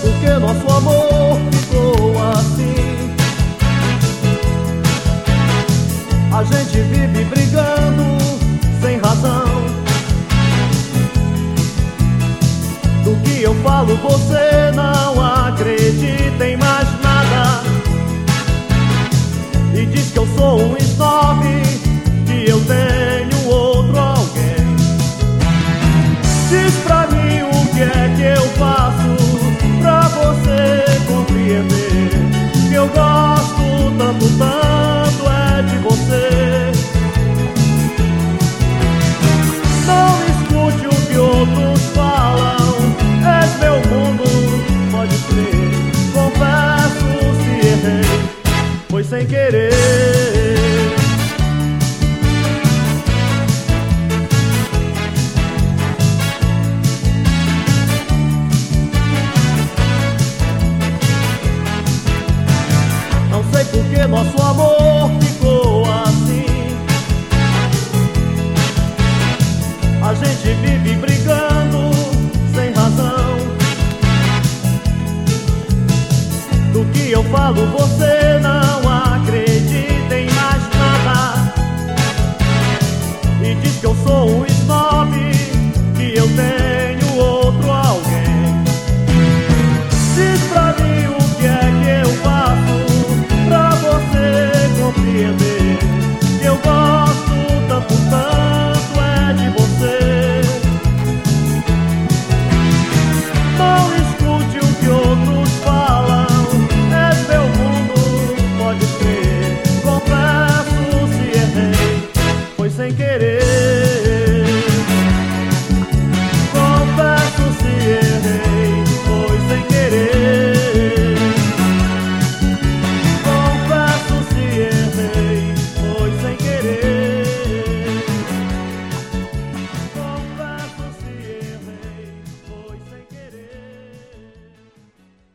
porque nosso amor ficou assim. A gente vive brigando sem razão. Do que eu falo, você não acredita em mais nada. E diz que eu sou um snob, que eu tenho outro alguém. Diz pra mim o que é que eu faço. Sem querer Não sei por que nosso amor ficou assim. A gente vive brigando sem razão. Do que eu falo, você não sou um snob, que eu tenho outro alguém. Diz pra mim o que é que eu faço pra você compreender que eu gosto tanto, tanto é de você. Não escute o que outros falam, é meu mundo, pode crer. Confesso se errei, foi sem querer.